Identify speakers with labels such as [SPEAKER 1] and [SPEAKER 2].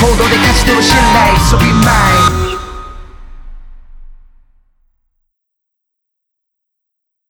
[SPEAKER 1] 모든 So be mine.